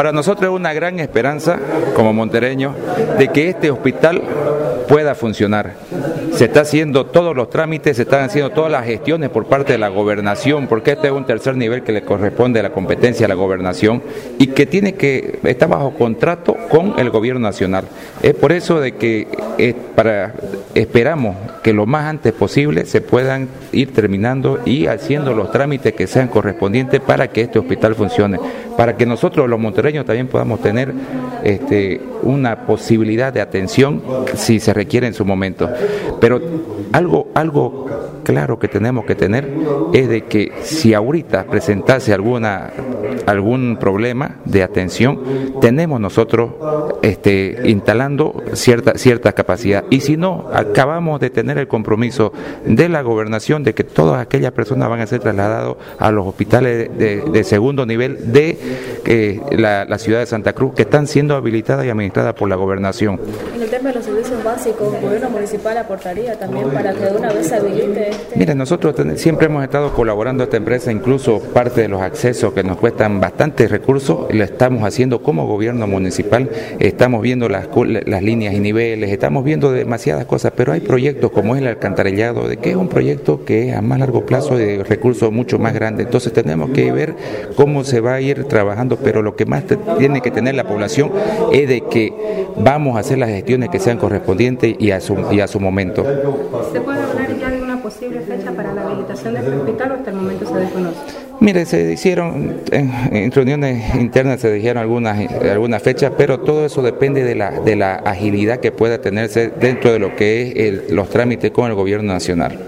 Para nosotros es una gran esperanza, como montereños, de que este hospital pueda funcionar. Se está haciendo todos los trámites, se están haciendo todas las gestiones por parte de la gobernación, porque este es un tercer nivel que le corresponde a la competencia a la gobernación y que tiene que está bajo contrato con el gobierno nacional. Es por eso de que eh, para esperamos que lo más antes posible se puedan ir terminando y haciendo los trámites que sean correspondientes para que este hospital funcione, para que nosotros los montereños también podamos tener este, una posibilidad de atención si se requiere en su momento. Pero algo, algo claro que tenemos que tener es de que si ahorita presentase alguna algún problema de atención, tenemos nosotros este, instalando cierta, cierta capacidad. Y si no, acabamos de tener el compromiso de la gobernación de que todas aquellas personas van a ser trasladadas a los hospitales de, segundo nivel de eh, la, la, ciudad de Santa Cruz, que están siendo habilitadas y administradas por la gobernación. En el tema de los servicios básicos, ¿el gobierno municipal aportaría también para que de una vez se habilite este? Mire, nosotros siempre hemos estado colaborando a esta empresa, incluso parte de los accesos que nos cuestan bastantes recursos, lo estamos haciendo como gobierno municipal, estamos viendo las, las líneas y niveles, estamos viendo demasiadas cosas, pero hay proyectos como es el alcantarillado, de que es un proyecto que es a más largo plazo de recursos mucho más grandes, entonces tenemos que ver cómo se va a ir trabajando, pero lo que más tiene que tener la población es de que vamos a hacer las gestiones que sean correspondientes y a su, y a su momento. ¿Se puede hablar ya de una posible fecha para la habilitación de este hospital o hasta el momento se desconoce? Mire, se hicieron, en, reuniones internas se dijeron algunas, algunas fechas, pero todo eso depende de la, de la agilidad que pueda tenerse dentro de lo que es los trámites con el gobierno nacional.